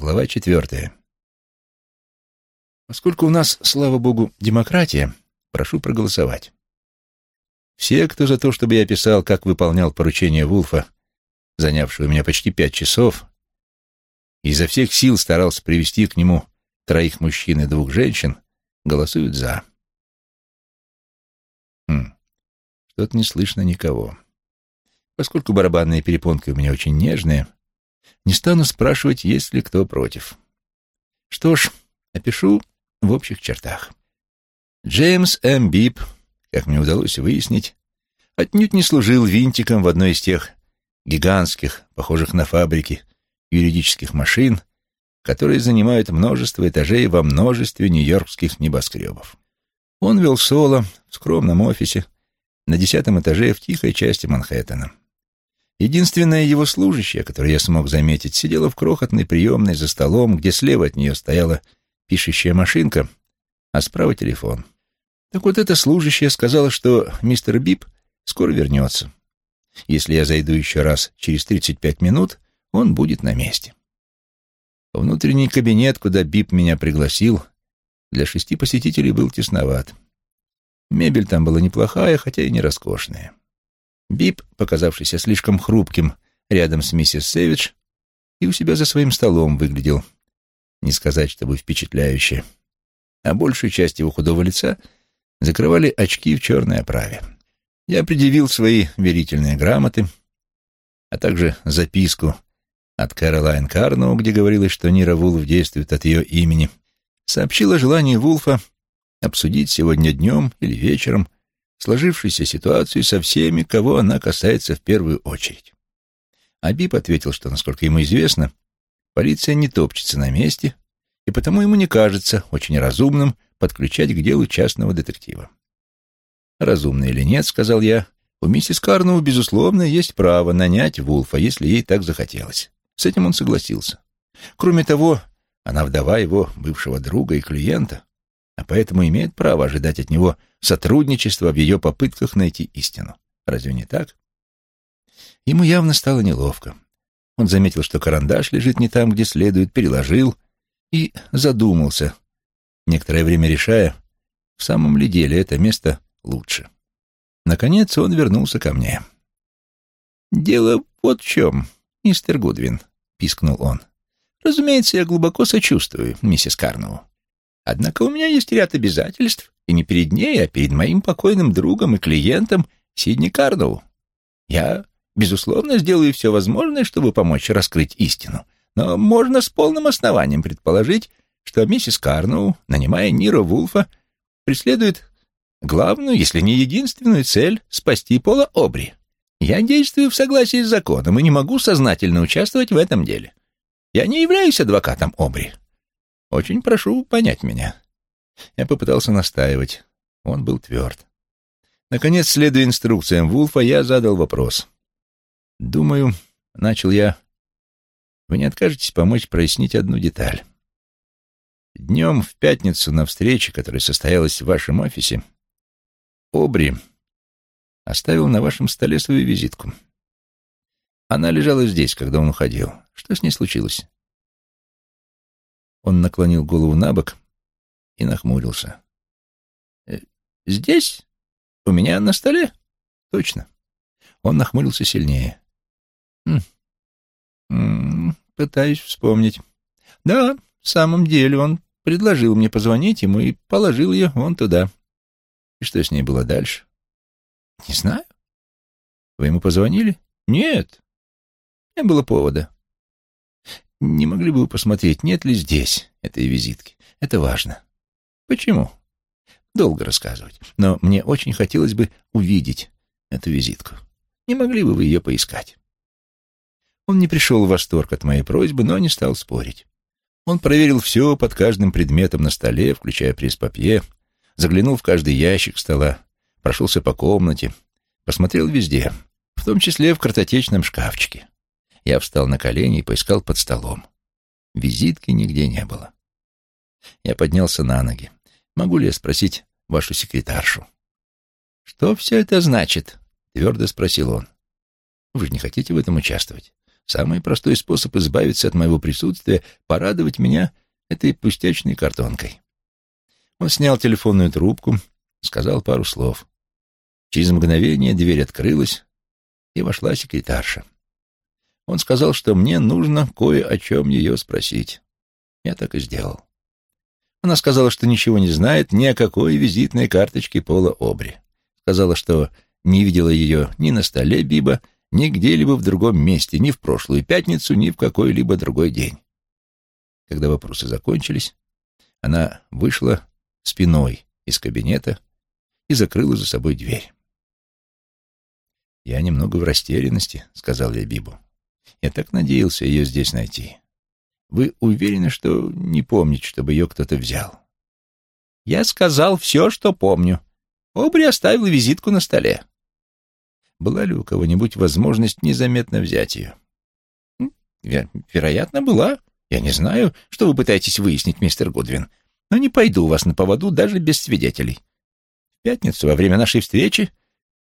Глава четвертая. Поскольку у нас, слава богу, демократия, прошу проголосовать. Все, кто за то, чтобы я писал, как выполнял поручение Вулфа, занявшего у меня почти пять часов, и изо всех сил старался привести к нему троих мужчин и двух женщин, голосуют «за». Хм, что-то не слышно никого. Поскольку барабанные перепонки у меня очень нежные, не стану спрашивать, есть ли кто против. Что ж, опишу в общих чертах. Джеймс М. Бип, как мне удалось выяснить, отнюдь не служил винтиком в одной из тех гигантских, похожих на фабрики, юридических машин, которые занимают множество этажей во множестве нью-йоркских небоскребов. Он вел соло в скромном офисе на десятом этаже в тихой части Манхэттена. Единственная его служащая, которую я смог заметить, сидела в крохотной приемной за столом, где слева от нее стояла пишущая машинка, а справа телефон. Так вот эта служащая сказала, что мистер Бип скоро вернется. Если я зайду еще раз через 35 минут, он будет на месте. Внутренний кабинет, куда Бип меня пригласил, для шести посетителей был тесноват. Мебель там была неплохая, хотя и не роскошная. Бип, показавшийся слишком хрупким рядом с миссис Сэвидж, и у себя за своим столом выглядел, не сказать, чтобы впечатляюще, а большую часть его худого лица закрывали очки в черной оправе. Я предъявил свои верительные грамоты, а также записку от Кэролайн Карноу, где говорилось, что Нира Вулф действует от ее имени, сообщил о желании Вулфа обсудить сегодня днем или вечером сложившуюся ситуацию со всеми, кого она касается в первую очередь. Абиб ответил, что, насколько ему известно, полиция не топчется на месте, и потому ему не кажется очень разумным подключать к делу частного детектива. «Разумно или нет», — сказал я, — «у миссис Карноу, безусловно, есть право нанять Вулфа, если ей так захотелось». С этим он согласился. Кроме того, она вдова его бывшего друга и клиента, а поэтому имеет право ожидать от него сотрудничества в ее попытках найти истину. Разве не так? Ему явно стало неловко. Он заметил, что карандаш лежит не там, где следует, переложил и задумался, некоторое время решая, в самом ли деле это место лучше. Наконец он вернулся ко мне. «Дело вот в чем, мистер Гудвин», — пискнул он. «Разумеется, я глубоко сочувствую миссис Карнову. Однако у меня есть ряд обязательств, и не перед ней, а перед моим покойным другом и клиентом Сидни Карнову. Я, безусловно, сделаю все возможное, чтобы помочь раскрыть истину, но можно с полным основанием предположить, что миссис Карноу, нанимая Нира Вулфа, преследует главную, если не единственную цель — спасти Пола Обри. Я действую в согласии с законом и не могу сознательно участвовать в этом деле. Я не являюсь адвокатом Обри. Очень прошу понять меня. Я попытался настаивать. Он был тверд. Наконец, следуя инструкциям Вулфа, я задал вопрос. «Думаю, — начал я, — вы не откажетесь помочь прояснить одну деталь. Днем в пятницу на встрече, которая состоялась в вашем офисе, Обри оставил на вашем столе свою визитку. Она лежала здесь, когда он уходил. Что с ней случилось?» Он наклонил голову на бок и нахмурился. «Э, «Здесь? У меня на столе?» «Точно». Он нахмурился сильнее. «М -м, «Пытаюсь вспомнить. Да, в самом деле он предложил мне позвонить ему и положил ее вон туда. И что с ней было дальше?» «Не знаю. Вы ему позвонили?» «Нет. Не было повода. Не могли бы вы посмотреть, нет ли здесь этой визитки? Это важно. Почему? Долго рассказывать, но мне очень хотелось бы увидеть эту визитку. Не могли бы вы ее поискать? Он не пришел в восторг от моей просьбы, но не стал спорить. Он проверил все под каждым предметом на столе, включая пресс-папье, заглянул в каждый ящик стола, прошелся по комнате, посмотрел везде, в том числе в картотечном шкафчике. Я встал на колени и поискал под столом. Визитки нигде не было. Я поднялся на ноги. Могу ли я спросить вашу секретаршу? «Что все это значит?» — твердо спросил он. «Вы же не хотите в этом участвовать?» Самый простой способ избавиться от моего присутствия — порадовать меня этой пустячной картонкой. Он снял телефонную трубку, сказал пару слов. Через мгновение дверь открылась, и вошла секретарша. Он сказал, что мне нужно кое о чем ее спросить. Я так и сделал. Она сказала, что ничего не знает ни о какой визитной карточке Пола Обри. Сказала, что не видела ее ни на столе Биба, ни где-либо в другом месте, ни в прошлую пятницу, ни в какой-либо другой день. Когда вопросы закончились, она вышла спиной из кабинета и закрыла за собой дверь. «Я немного в растерянности», — сказал я Бибу. «Я так надеялся ее здесь найти. Вы уверены, что не помните, чтобы ее кто-то взял?» «Я сказал все, что помню. Обри оставил визитку на столе». «Была ли у кого-нибудь возможность незаметно взять ее?» Ver «Вероятно, была. Я не знаю, что вы пытаетесь выяснить, мистер Гудвин, но не пойду у вас на поводу даже без свидетелей. В пятницу, во время нашей встречи,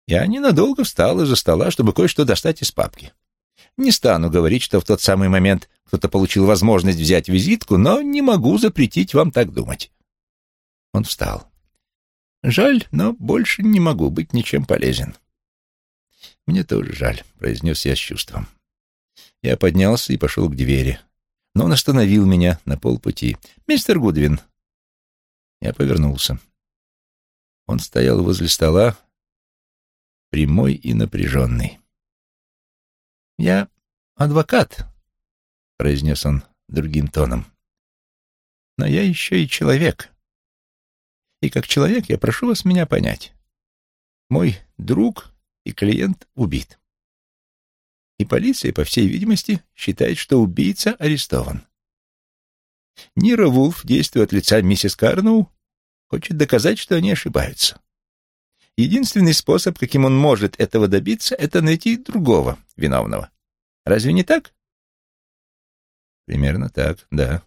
я ненадолго встал из-за стола, чтобы кое-что достать из папки. Не стану говорить, что в тот самый момент кто-то получил возможность взять визитку, но не могу запретить вам так думать. Он встал. Жаль, но больше не могу быть ничем полезен. Мне тоже жаль, произнес я с чувством. Я поднялся и пошел к двери, но он остановил меня на полпути. «Мистер Гудвин!» Я повернулся. Он стоял возле стола, прямой и напряженный. «Я адвокат», — произнес он другим тоном. «Но я еще и человек. И как человек я прошу вас меня понять. Мой друг и клиент убит. И полиция, по всей видимости, считает, что убийца арестован. Нира Вулф, действуя от лица миссис Карноу, хочет доказать, что они ошибаются. Единственный способ, каким он может этого добиться, это найти другого виновного. Разве не так? Примерно так, да.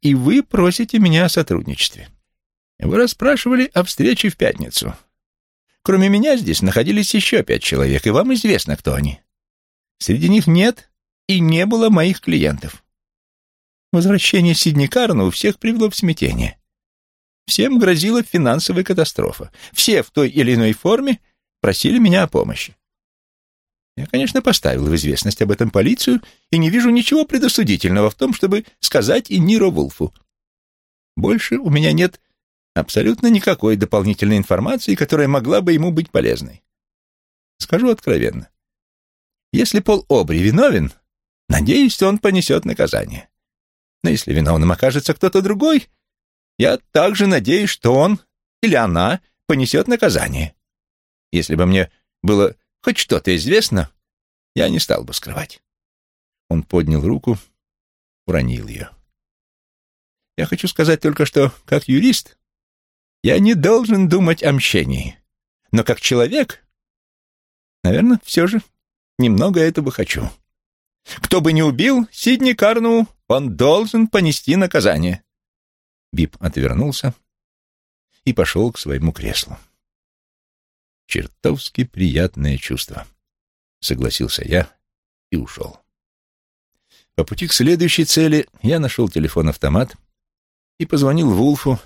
И вы просите меня о сотрудничестве. Вы расспрашивали о встрече в пятницу. Кроме меня здесь находились еще пять человек, и вам известно, кто они. Среди них нет и не было моих клиентов. Возвращение Сидни Карна у всех привело в смятение. Всем грозила финансовая катастрофа. Все в той или иной форме просили меня о помощи. Я, конечно, поставил в известность об этом полицию и не вижу ничего предосудительного в том, чтобы сказать и Ниро Вулфу. Больше у меня нет абсолютно никакой дополнительной информации, которая могла бы ему быть полезной. Скажу откровенно. Если Пол Обри виновен, надеюсь, он понесет наказание. Но если виновным окажется кто-то другой, я также надеюсь, что он или она понесет наказание. Если бы мне было хоть что-то известно, я не стал бы скрывать. Он поднял руку, уронил ее. Я хочу сказать только, что, как юрист, я не должен думать о мщении. Но как человек, наверное, все же немного этого хочу. Кто бы ни убил Сидни Карну, он должен понести наказание. Бип отвернулся и пошел к своему креслу. «Чертовски приятное чувство», — согласился я и ушел. По пути к следующей цели я нашел телефон-автомат и позвонил Вулфу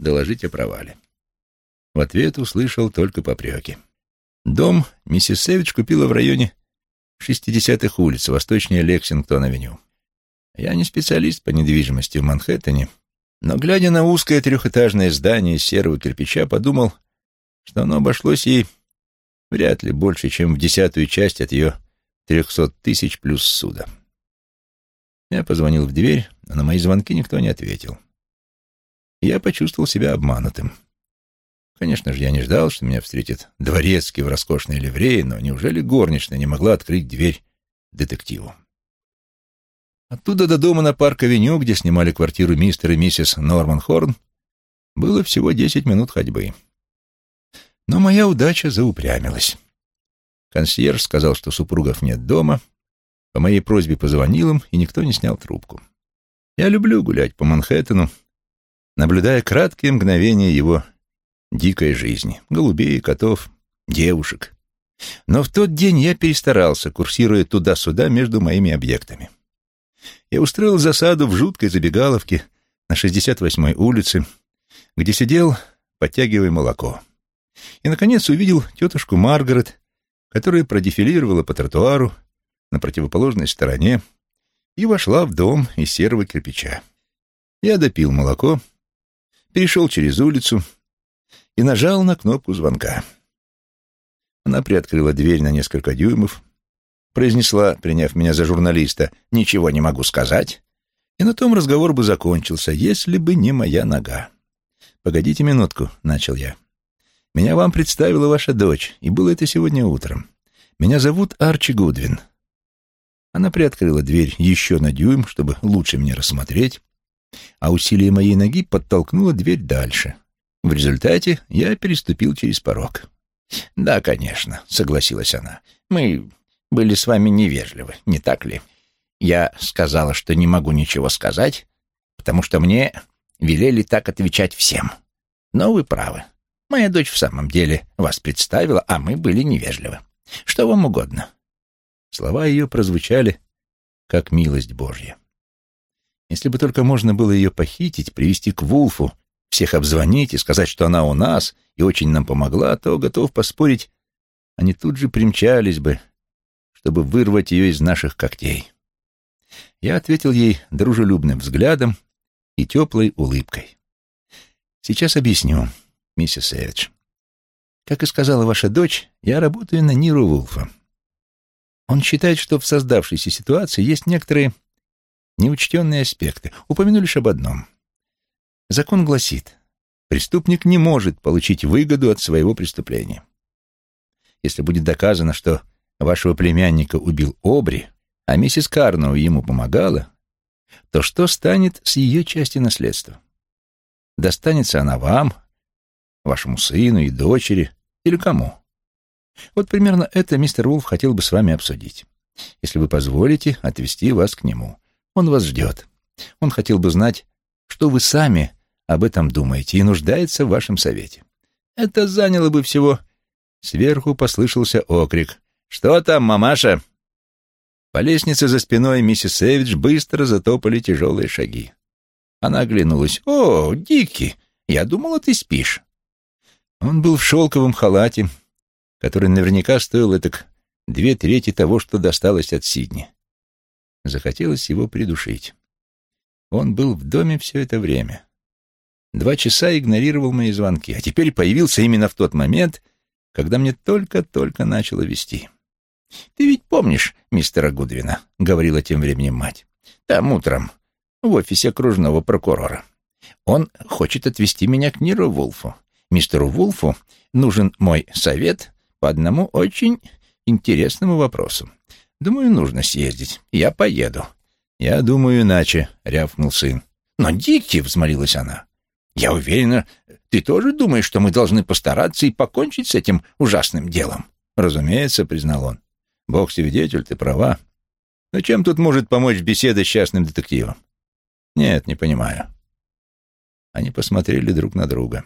доложить о провале. В ответ услышал только попреки. Дом миссис Сэвидж купила в районе 60-х улиц, восточнее Лексингтон-авеню. Я не специалист по недвижимости в Манхэттене, но, глядя на узкое трехэтажное здание из серого кирпича, подумал, что оно обошлось ей вряд ли больше, чем в десятую часть от ее трехсот тысяч плюс суда. Я позвонил в дверь, но на мои звонки никто не ответил. Я почувствовал себя обманутым. Конечно же, я не ждал, что меня встретит дворецкий в роскошной ливрее, но неужели горничная не могла открыть дверь детективу? Оттуда до дома на парк-авеню, где снимали квартиру мистер и миссис Норман Хорн, было всего десять минут ходьбы. Но моя удача заупрямилась. Консьерж сказал, что супругов нет дома, по моей просьбе позвонил им, и никто не снял трубку. Я люблю гулять по Манхэттену, наблюдая краткие мгновения его дикой жизни, голубей, котов, девушек, Но в тот день я перестарался, курсируя туда-сюда между моими объектами. Я устроил засаду в жуткой забегаловке на 68-й улице, где сидел, подтягивая молоко. И, наконец, увидел тетушку Маргарет, которая продефилировала по тротуару на противоположной стороне и вошла в дом из серого кирпича. Я допил молоко, перешел через улицу и нажал на кнопку звонка. Она приоткрыла дверь на несколько дюймов, произнесла, приняв меня за журналиста, «Ничего не могу сказать», и на том разговор бы закончился, если бы не моя нога. «Погодите минутку», — начал я. «Меня вам представила ваша дочь, и было это сегодня утром. Меня зовут Арчи Гудвин». Она приоткрыла дверь еще на дюйм, чтобы лучше меня рассмотреть, а усилие моей ноги подтолкнуло дверь дальше. В результате я переступил через порог. «Да, конечно», — согласилась она. «Мы были с вами невежливы, не так ли? Я сказала, что не могу ничего сказать, потому что мне велели так отвечать всем. Но вы правы. Моя дочь в самом деле вас представила, а мы были невежливы. Что вам угодно?» Слова ее прозвучали, как милость Божья. Если бы только можно было ее похитить, привести к Вулфу, всех обзвонить и сказать, что она у нас и очень нам помогла, то, готов поспорить, они тут же примчались бы, чтобы вырвать ее из наших когтей. Я ответил ей дружелюбным взглядом и теплой улыбкой. Сейчас объясню, миссис Эвидж. Как и сказала ваша дочь, я работаю на Ниру Вулфа. Он считает, что в создавшейся ситуации есть некоторые неучтенные аспекты. Упомяну лишь об одном. Закон гласит, преступник не может получить выгоду от своего преступления. Если будет доказано, что вашего племянника убил Обри, а миссис Карноу ему помогала, то что станет с ее части наследства? Достанется она вам, вашему сыну и дочери или кому? Вот примерно это мистер Вулф хотел бы с вами обсудить. Если вы позволите, отвести вас к нему. Он вас ждет. Он хотел бы знать, что вы сами об этом думаете и нуждается в вашем совете. Это заняло бы всего... Сверху послышался окрик. «Что там, мамаша?» По лестнице за спиной миссис Сэвидж быстро затопали тяжелые шаги. Она оглянулась. «О, Дикки, я думала, ты спишь». Он был в шелковом халате, который наверняка стоил этак две трети того, что досталось от Сидни. Захотелось его придушить. Он был в доме все это время. Два часа игнорировал мои звонки, а теперь появился именно в тот момент, когда мне только-только начало вести. «Ты ведь помнишь мистера Гудвина?» — говорила тем временем мать. «Там утром, в офисе окружного прокурора. Он хочет отвезти меня к Ниру Вулфу. Мистеру Вулфу нужен мой совет по одному очень интересному вопросу. Думаю, нужно съездить. Я поеду». «Я думаю иначе», — рявкнул сын. «Но, Дикки», — взмолилась она, — «я уверена, ты тоже думаешь, что мы должны постараться и покончить с этим ужасным делом?» «Разумеется», — признал он. «Бог свидетель, ты права. Но чем тут может помочь беседа с частным детективом?» «Нет, не понимаю». Они посмотрели друг на друга.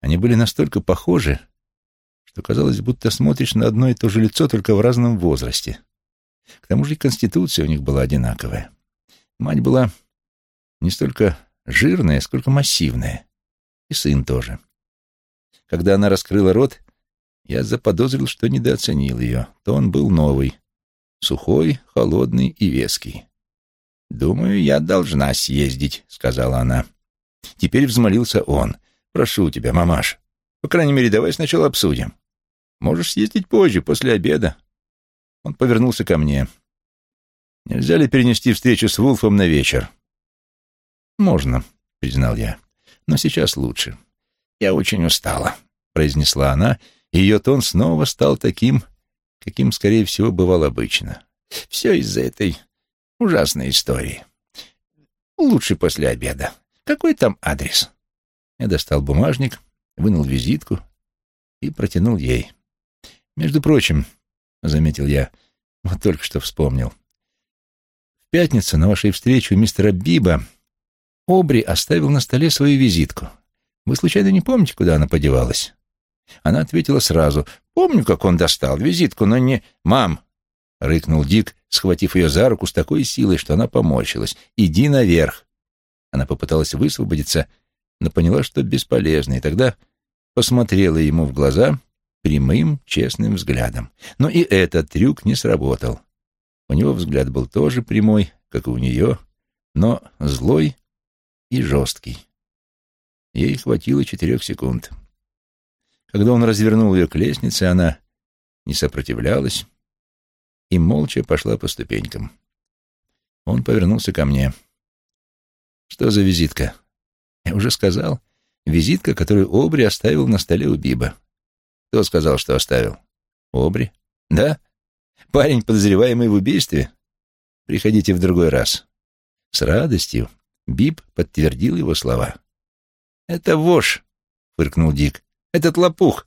Они были настолько похожи, что казалось, будто смотришь на одно и то же лицо, только в разном возрасте. К тому же и конституция у них была одинаковая. Мать была не столько жирная, сколько массивная. И сын тоже. Когда она раскрыла рот, я заподозрил, что недооценил ее. То он был новый, сухой, холодный и веский. «Думаю, я должна съездить», — сказала она. Теперь взмолился он. «Прошу тебя, мамаш, по крайней мере, давай сначала обсудим. Можешь съездить позже, после обеда. Он повернулся ко мне. Нельзя ли перенести встречу с Вулфом на вечер? Можно, признал я. Но сейчас лучше. Я очень устала, произнесла она, и ее тон снова стал таким, каким, скорее всего, бывал обычно. Все из-за этой ужасной истории. Лучше после обеда. Какой там адрес? Я достал бумажник, вынул визитку и протянул ей. Между прочим, — заметил я, — вот только что вспомнил. В пятницу на вашей встрече у мистера Биба Обри оставил на столе свою визитку. Вы случайно не помните, куда она подевалась? Она ответила сразу. «Помню, как он достал визитку, но не...» «Мам!» — рыкнул Дик, схватив ее за руку с такой силой, что она поморщилась. «Иди наверх!» Она попыталась высвободиться, но поняла, что бесполезно, и тогда посмотрела ему в глаза прямым, честным взглядом. Но и этот трюк не сработал. У него взгляд был тоже прямой, как и у нее, но злой и жесткий. Ей хватило четырех секунд. Когда он развернул ее к лестнице, она не сопротивлялась и молча пошла по ступенькам. Он повернулся ко мне. «Что за визитка?» «Я уже сказал. Визитка, которую Обри оставил на столе у Биба». «Кто сказал, что оставил?» «Обри». «Да? Парень, подозреваемый в убийстве?» «Приходите в другой раз». С радостью Биб подтвердил его слова. «Это вошь!» — фыркнул Дик. «Этот лопух!»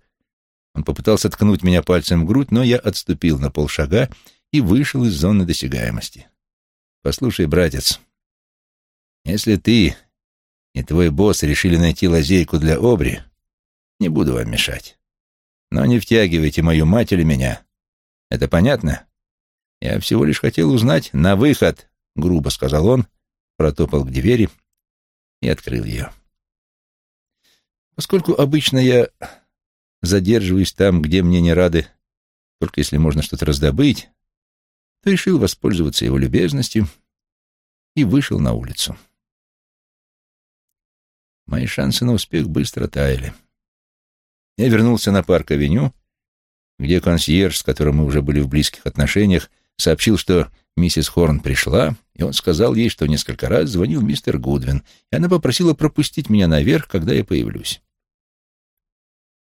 Он попытался ткнуть меня пальцем в грудь, но я отступил на полшага и вышел из зоны досягаемости. «Послушай, братец, если ты и твой босс решили найти лазейку для Обри, не буду вам мешать. Но не втягивайте мою мать или меня. Это понятно? Я всего лишь хотел узнать на выход, — грубо сказал он, протопал к двери и открыл ее. Поскольку обычно я задерживаюсь там, где мне не рады, только если можно что-то раздобыть, то решил воспользоваться его любезностью и вышел на улицу. Мои шансы на успех быстро таяли. Я вернулся на парк-авеню, где консьерж, с которым мы уже были в близких отношениях, сообщил, что миссис Хорн пришла, и он сказал ей, что несколько раз звонил мистер Гудвин, и она попросила пропустить меня наверх, когда я появлюсь.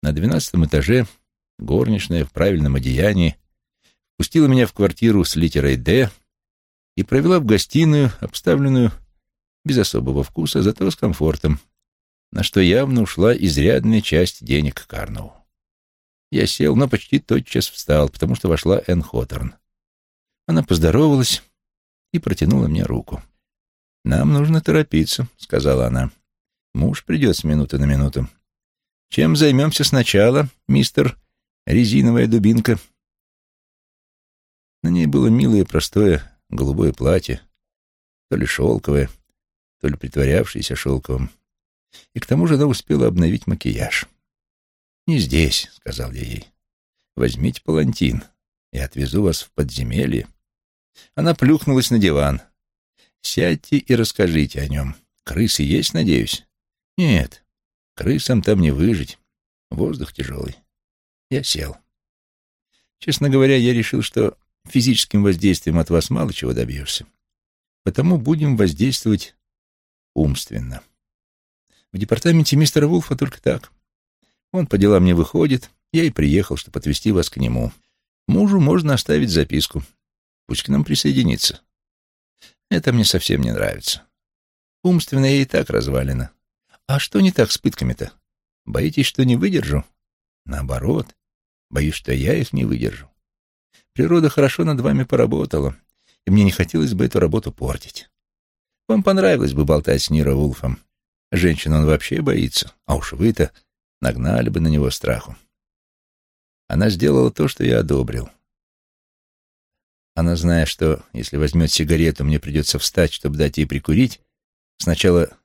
На двенадцатом этаже горничная в правильном одеянии пустила меня в квартиру с литерой «Д» и провела в гостиную, обставленную без особого вкуса, зато с комфортом, на что явно ушла изрядная часть денег Карнову. Я сел, но почти тотчас встал, потому что вошла Энн Хоторн. Она поздоровалась и протянула мне руку. «Нам нужно торопиться», — сказала она. «Муж придет с минуты на минуту. Чем займемся сначала, мистер резиновая дубинка?» На ней было милое простое голубое платье, то ли шелковое, то ли притворявшееся шелковым. И к тому же она успела обновить макияж. «Не здесь», — сказал я ей. «Возьмите палантин, я отвезу вас в подземелье». Она плюхнулась на диван. «Сядьте и расскажите о нем. Крысы есть, надеюсь?» «Нет, крысам там не выжить. Воздух тяжелый». Я сел. Честно говоря, я решил, что физическим воздействием от вас мало чего добьешься. Потому будем воздействовать умственно. В департаменте мистера Вулфа только так. Он по делам не выходит, я и приехал, чтобы отвезти вас к нему. Мужу можно оставить записку. Пусть к нам присоединится. Это мне совсем не нравится. Умственно я и так развалена. А что не так с пытками-то? Боитесь, что не выдержу? Наоборот, боюсь, что я их не выдержу. Природа хорошо над вами поработала, и мне не хотелось бы эту работу портить. Вам понравилось бы болтать с Ниро Вулфом. Женщин он вообще боится, а уж вы-то нагнали бы на него страху. Она сделала то, что я одобрил. Она, зная, что если возьмет сигарету, мне придется встать, чтобы дать ей прикурить, сначала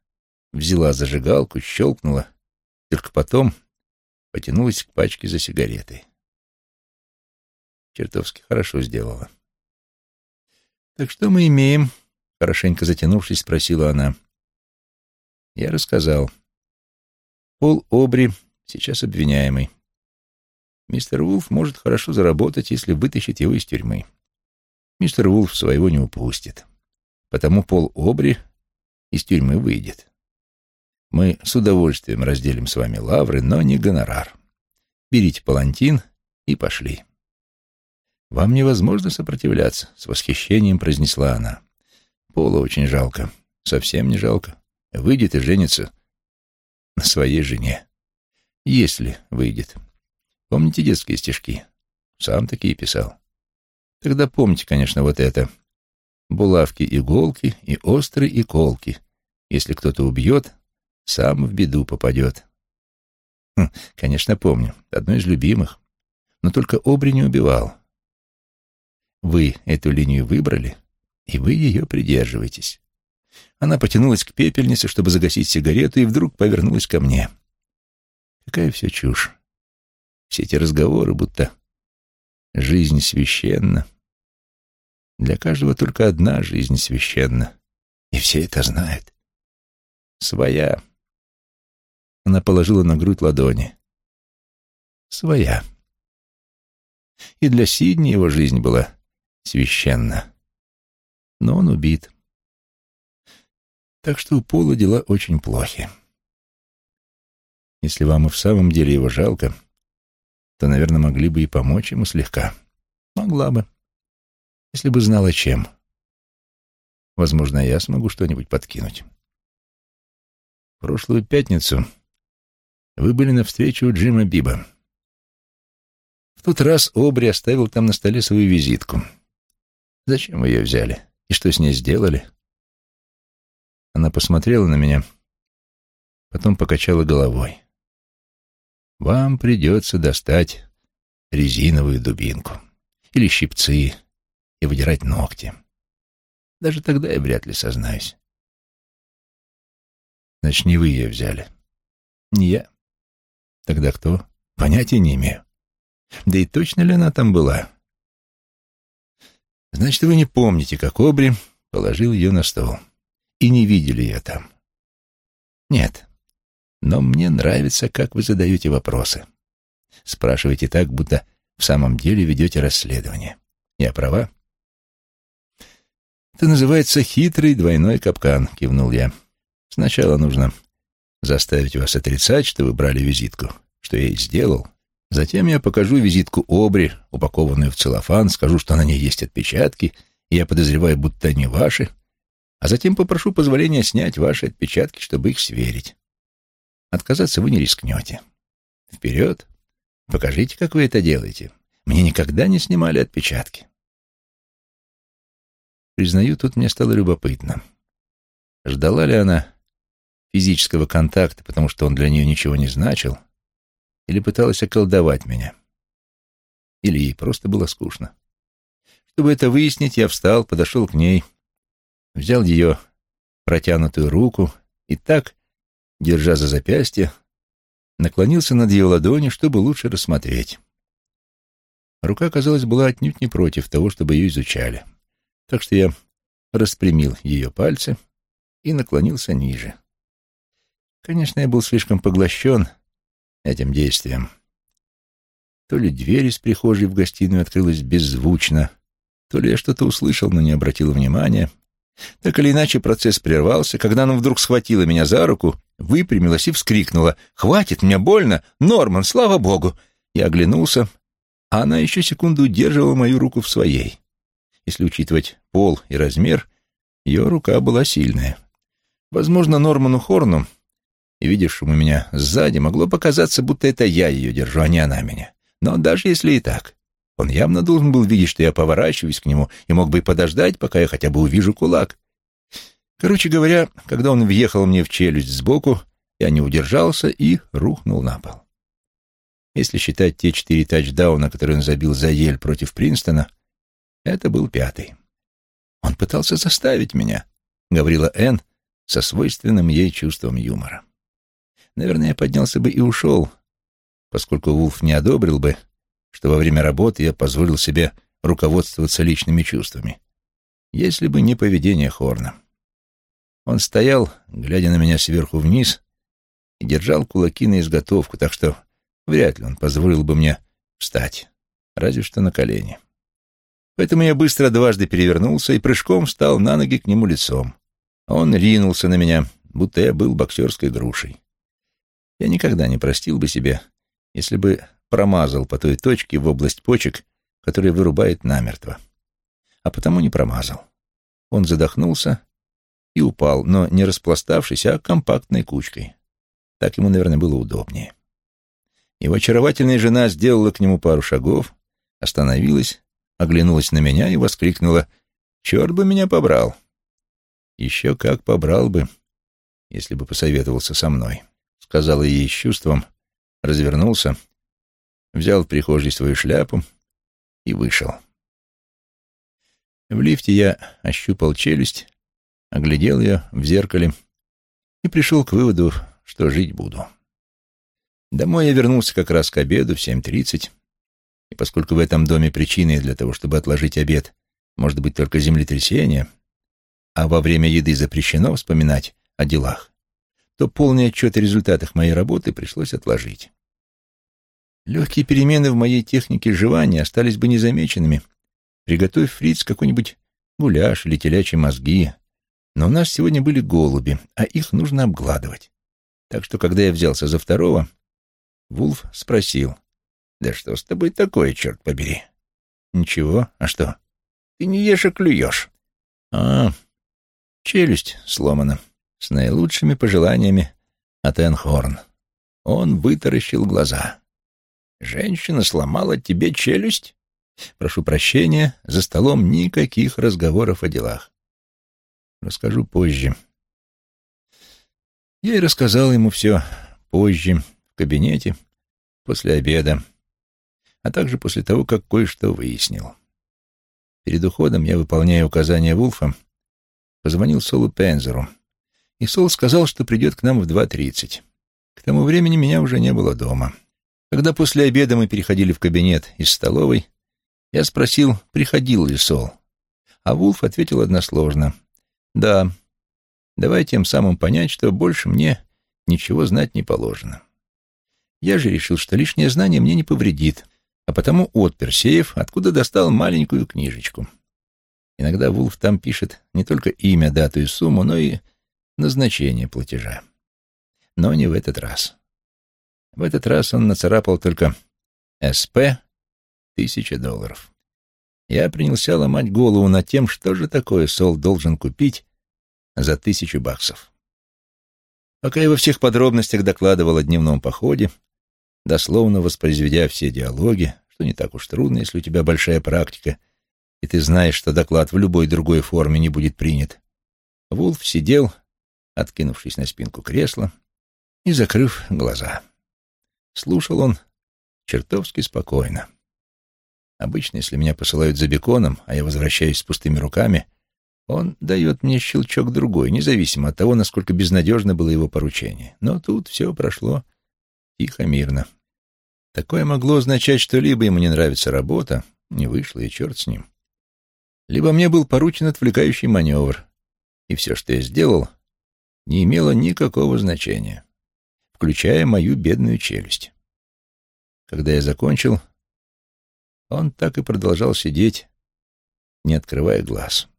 взяла зажигалку, щелкнула, только потом потянулась к пачке за сигаретой. Чертовски хорошо сделала. «Так что мы имеем?» — хорошенько затянувшись, спросила она. Я рассказал. Пол Обри сейчас обвиняемый. Мистер Вулф может хорошо заработать, если вытащить его из тюрьмы. Мистер Вулф своего не упустит. Потому Пол Обри из тюрьмы выйдет. Мы с удовольствием разделим с вами лавры, но не гонорар. Берите палантин и пошли. Вам невозможно сопротивляться, с восхищением произнесла она. Пола очень жалко. Совсем не жалко. Выйдет и женится на своей жене. Если выйдет. Помните детские стишки? Сам такие писал. Тогда помните, конечно, вот это. Булавки-иголки и острые иколки. Если кто-то убьет, сам в беду попадет. Хм, конечно, помню. Одно из любимых. Но только Обри не убивал. Вы эту линию выбрали, и вы ее придерживаетесь. Она потянулась к пепельнице, чтобы загасить сигарету, и вдруг повернулась ко мне. Какая все чушь. Все эти разговоры, будто жизнь священна. Для каждого только одна жизнь священна. И все это знают. Своя. Она положила на грудь ладони. Своя. И для Сидни его жизнь была священна. Но он убит. Так что у Пола дела очень плохи. Если вам и в самом деле его жалко, то, наверное, могли бы и помочь ему слегка. Могла бы, если бы знала, чем. Возможно, я смогу что-нибудь подкинуть. В прошлую пятницу вы были на встрече у Джима Биба. В тот раз Обри оставил там на столе свою визитку. Зачем вы ее взяли? И что с ней сделали? Она посмотрела на меня, потом покачала головой. Вам придется достать резиновую дубинку или щипцы и выдирать ногти. Даже тогда я вряд ли сознаюсь. Значит, не вы ее взяли. Не я. Тогда кто? Понятия не имею. Да и точно ли она там была? Значит, вы не помните, как Обри положил ее на стол. И не видели ее там. Нет. Но мне нравится, как вы задаете вопросы. Спрашиваете так, будто в самом деле ведете расследование. Я права? Это называется хитрый двойной капкан, кивнул я. Сначала нужно заставить вас отрицать, что вы брали визитку, что я и сделал. Затем я покажу визитку Обри, упакованную в целлофан, скажу, что на ней есть отпечатки, и я подозреваю, будто они ваши, а затем попрошу позволения снять ваши отпечатки, чтобы их сверить. Отказаться вы не рискнете. Вперед. Покажите, как вы это делаете. Мне никогда не снимали отпечатки. Признаю, тут мне стало любопытно. Ждала ли она физического контакта, потому что он для нее ничего не значил, или пыталась околдовать меня? Или ей просто было скучно? Чтобы это выяснить, я встал, подошел к ней, взял ее протянутую руку и так, держа за запястье, наклонился над ее ладонью, чтобы лучше рассмотреть. Рука, казалось, была отнюдь не против того, чтобы ее изучали. Так что я распрямил ее пальцы и наклонился ниже. Конечно, я был слишком поглощен этим действием. То ли дверь из прихожей в гостиную открылась беззвучно, то ли я что-то услышал, но не обратил внимания. Так или иначе, процесс прервался, когда она вдруг схватила меня за руку, выпрямилась и вскрикнула. «Хватит, мне больно! Норман, слава богу!» Я оглянулся, а она еще секунду удерживала мою руку в своей. Если учитывать пол и размер, ее рука была сильная. Возможно, Норману Хорну, видевшему меня сзади, могло показаться, будто это я ее держу, а не она меня. Но даже если и так, он явно должен был видеть, что я поворачиваюсь к нему и мог бы и подождать, пока я хотя бы увижу кулак. Короче говоря, когда он въехал мне в челюсть сбоку, я не удержался и рухнул на пол. Если считать те четыре тачдауна, которые он забил за ель против Принстона, это был пятый. «Он пытался заставить меня», — говорила Энн со свойственным ей чувством юмора. Наверное, я поднялся бы и ушел, поскольку Вулф не одобрил бы, что во время работы я позволил себе руководствоваться личными чувствами, если бы не поведение Хорна. Он стоял, глядя на меня сверху вниз, и держал кулаки на изготовку, так что вряд ли он позволил бы мне встать, разве что на колени. Поэтому я быстро дважды перевернулся и прыжком встал на ноги к нему лицом. Он ринулся на меня, будто я был боксерской грушей. Я никогда не простил бы себе, если бы промазал по той точке в область почек, которая вырубает намертво. А потому не промазал. Он задохнулся и упал, но не распластавшись, а компактной кучкой. Так ему, наверное, было удобнее. Его очаровательная жена сделала к нему пару шагов, остановилась, оглянулась на меня и воскликнула «Черт бы меня побрал!» «Еще как побрал бы, если бы посоветовался со мной», — сказала ей с чувством, развернулся, взял в прихожей свою шляпу и вышел. В лифте я ощупал челюсть, оглядел ее в зеркале и пришел к выводу, что жить буду. Домой я вернулся как раз к обеду в 7.30, и поскольку в этом доме причиной для того, чтобы отложить обед, может быть только землетрясение, а во время еды запрещено вспоминать о делах, то полный отчет о результатах моей работы пришлось отложить. Легкие перемены в моей технике жевания остались бы незамеченными, приготовив фриц какой-нибудь гуляш или телячьи мозги, но у нас сегодня были голуби, а их нужно обгладывать. Так что, когда я взялся за второго, Вулф спросил, «Да что с тобой такое, черт побери?» «Ничего, а что?» «Ты не ешь, а клюешь». «А, челюсть сломана». С наилучшими пожеланиями от Энхорн. Он вытаращил глаза. «Женщина сломала тебе челюсть?» «Прошу прощения, за столом никаких разговоров о делах. Расскажу позже». Я и рассказал ему все позже, в кабинете, после обеда, а также после того, как кое-что выяснил. Перед уходом я, выполняя указания Вулфа, позвонил Солу Пензеру, и Сол сказал, что придет к нам в 2.30. К тому времени меня уже не было дома. Когда после обеда мы переходили в кабинет из столовой, я спросил, приходил ли Сол. А Вулф ответил односложно. «Да, давай тем самым понять, что больше мне ничего знать не положено». Я же решил, что лишнее знание мне не повредит, а потому отпер сейф, откуда достал маленькую книжечку. Иногда Вулф там пишет не только имя, дату и сумму, но и назначение платежа. Но не в этот раз. В этот раз он нацарапал только «СП» тысяча долларов. Я принялся ломать голову над тем, что же такое Сол должен купить за тысячу баксов. Пока я во всех подробностях докладывал о дневном походе, дословно воспроизведя все диалоги, что не так уж трудно, если у тебя большая практика, и ты знаешь, что доклад в любой другой форме не будет принят, Вулф сидел, откинувшись на спинку кресла и закрыв глаза. Слушал он чертовски спокойно. Обычно, если меня посылают за беконом, а я возвращаюсь с пустыми руками, он дает мне щелчок другой, независимо от того, насколько безнадежно было его поручение. Но тут все прошло тихо, мирно. Такое могло означать, что либо ему не нравится работа, не вышло, и черт с ним, либо мне был поручен отвлекающий маневр, и все, что я сделал, не имело никакого значения, включая мою бедную челюсть. Когда я закончил, он так и продолжал сидеть, не открывая глаз,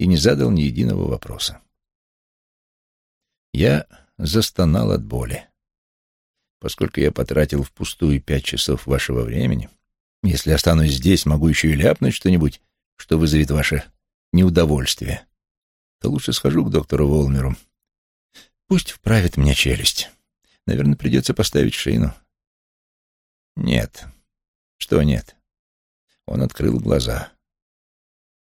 и не задал ни единого вопроса. Я застонал от боли. Поскольку я потратил впустую пять часов вашего времени, если останусь здесь, могу еще и ляпнуть что-нибудь, что вызовет ваше неудовольствие то лучше схожу к доктору Волмеру. Пусть вправит мне челюсть. Наверное, придется поставить шину. Нет. Что нет? Он открыл глаза.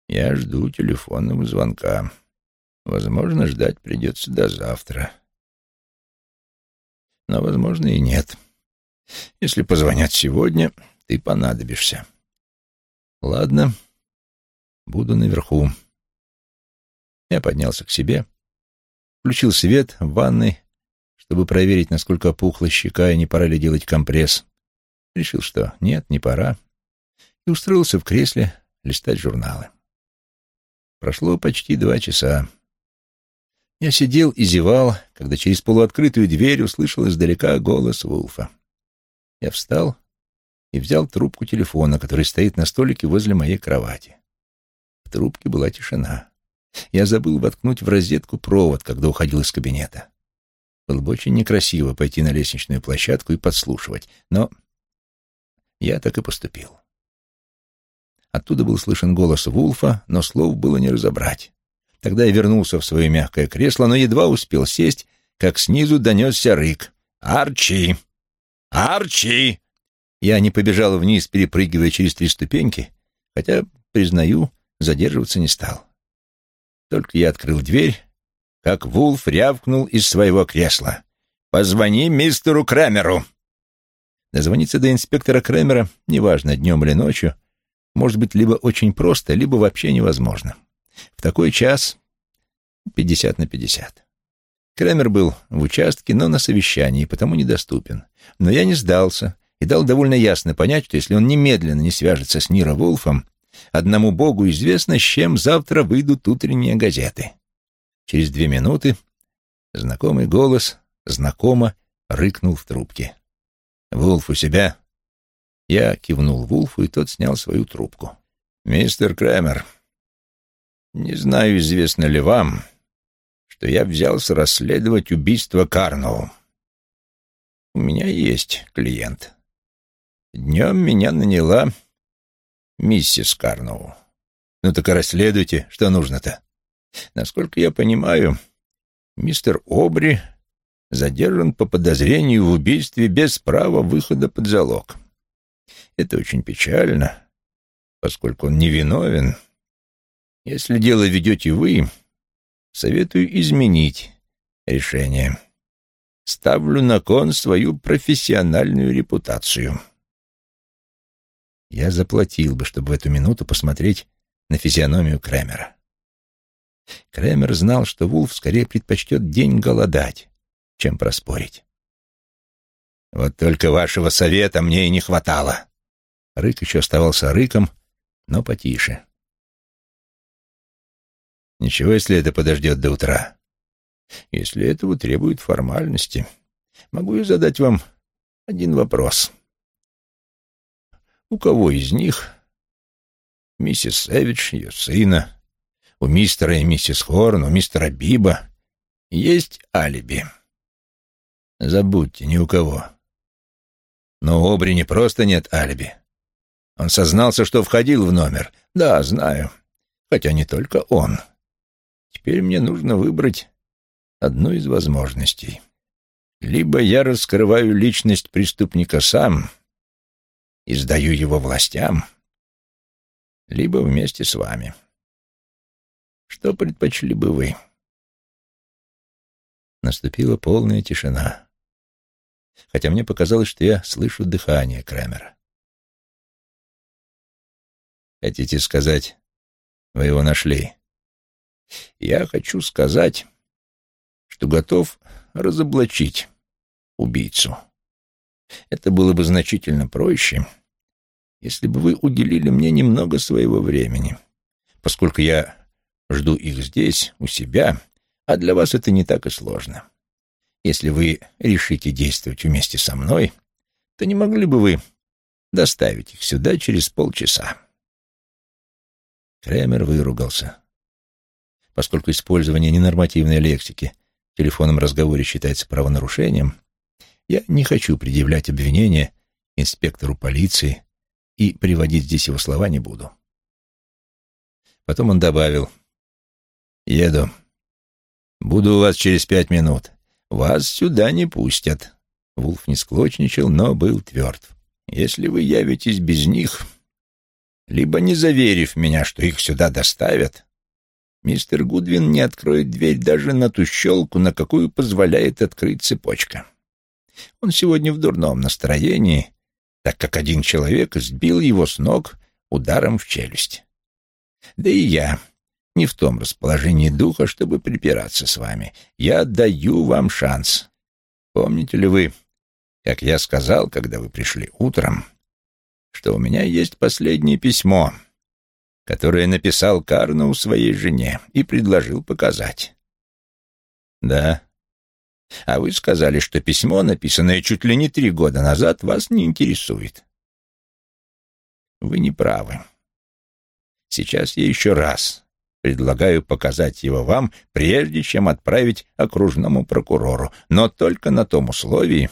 Я жду телефонного звонка. Возможно, ждать придется до завтра. Но, возможно, и нет. Если позвонят сегодня, ты понадобишься. Ладно, буду наверху. Я поднялся к себе, включил свет в ванной, чтобы проверить, насколько опухла щека и не пора ли делать компресс. Решил, что нет, не пора, и устроился в кресле листать журналы. Прошло почти два часа. Я сидел и зевал, когда через полуоткрытую дверь услышал издалека голос Вулфа. Я встал и взял трубку телефона, который стоит на столике возле моей кровати. В трубке была тишина. Я забыл воткнуть в розетку провод, когда уходил из кабинета. Было бы очень некрасиво пойти на лестничную площадку и подслушивать, но я так и поступил. Оттуда был слышен голос Вулфа, но слов было не разобрать. Тогда я вернулся в свое мягкое кресло, но едва успел сесть, как снизу донесся рык. «Арчи! Арчи!» Я не побежал вниз, перепрыгивая через три ступеньки, хотя, признаю, задерживаться не стал. Только я открыл дверь, как Вулф рявкнул из своего кресла. позвони мистеру Крамеру». Дозвониться до инспектора Крамера, неважно, днем или ночью, может быть либо очень просто, либо вообще невозможно. В такой час пятьдесят на пятьдесят. Крамер был в участке, но на совещании, потому недоступен. Но я не сдался и дал довольно ясно понять, что если он немедленно не свяжется с Ниро Вулфом, одному богу известно, с чем завтра выйдут утренние газеты. Через две минуты знакомый голос знакомо рыкнул в трубке. «Вулф у себя?» Я кивнул Вулфу, и тот снял свою трубку. «Мистер Крамер, не знаю, известно ли вам, что я взялся расследовать убийство Карноу. У меня есть клиент. Днем меня наняла миссис Карноу. Ну так и расследуйте, что нужно-то. Насколько я понимаю, мистер Обри задержан по подозрению в убийстве без права выхода под залог. Это очень печально, поскольку он невиновен. Если дело ведете вы, советую изменить решение. Ставлю на кон свою профессиональную репутацию. Я заплатил бы, чтобы в эту минуту посмотреть на физиономию Кремера. Кремер знал, что Вулф скорее предпочтет день голодать, чем проспорить. «Вот только вашего совета мне и не хватало». Рык еще оставался рыком, но потише. Ничего, если это подождет до утра. Если этого требуют формальности, могу я задать вам один вопрос. У кого из них, миссис Сэвидж, ее сына, у мистера и миссис Хорн, у мистера Биба, есть алиби? Забудьте, ни у кого. Но у Обри не просто нет алиби. Он сознался, что входил в номер. Да, знаю. Хотя не только он. — Теперь мне нужно выбрать одну из возможностей. Либо я раскрываю личность преступника сам и сдаю его властям, либо вместе с вами. Что предпочли бы вы? Наступила полная тишина, хотя мне показалось, что я слышу дыхание Крамера. Хотите сказать, вы его нашли? Я хочу сказать, что готов разоблачить убийцу. Это было бы значительно проще, если бы вы уделили мне немного своего времени, поскольку я жду их здесь, у себя, а для вас это не так и сложно. Если вы решите действовать вместе со мной, то не могли бы вы доставить их сюда через полчаса?» Кремер выругался поскольку использование ненормативной лексики в телефонном разговоре считается правонарушением, я не хочу предъявлять обвинения инспектору полиции и приводить здесь его слова не буду. Потом он добавил, «Еду. Буду у вас через пять минут. Вас сюда не пустят». Вулф не склочничал, но был тверд. «Если вы явитесь без них, либо не заверив меня, что их сюда доставят, мистер Гудвин не откроет дверь даже на ту щелку, на какую позволяет открыть цепочка. Он сегодня в дурном настроении, так как один человек сбил его с ног ударом в челюсть. Да и я не в том расположении духа, чтобы припираться с вами. Я даю вам шанс. Помните ли вы, как я сказал, когда вы пришли утром, что у меня есть последнее письмо — которое написал Карноу своей жене и предложил показать. Да. А вы сказали, что письмо, написанное чуть ли не три года назад, вас не интересует. Вы не правы. Сейчас я еще раз предлагаю показать его вам, прежде чем отправить окружному прокурору, но только на том условии,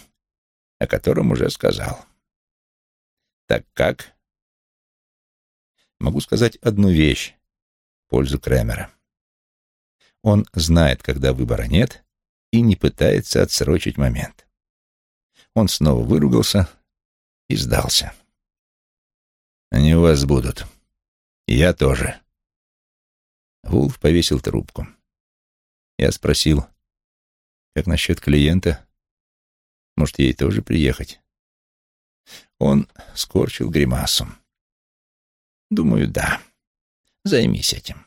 о котором уже сказал. Так как могу сказать одну вещь в пользу Кремера. Он знает, когда выбора нет, и не пытается отсрочить момент. Он снова выругался и сдался. «Они у вас будут. Я тоже». Вулф повесил трубку. Я спросил, как насчет клиента? Может, ей тоже приехать? Он скорчил гримасу. Думаю, да. Займись этим.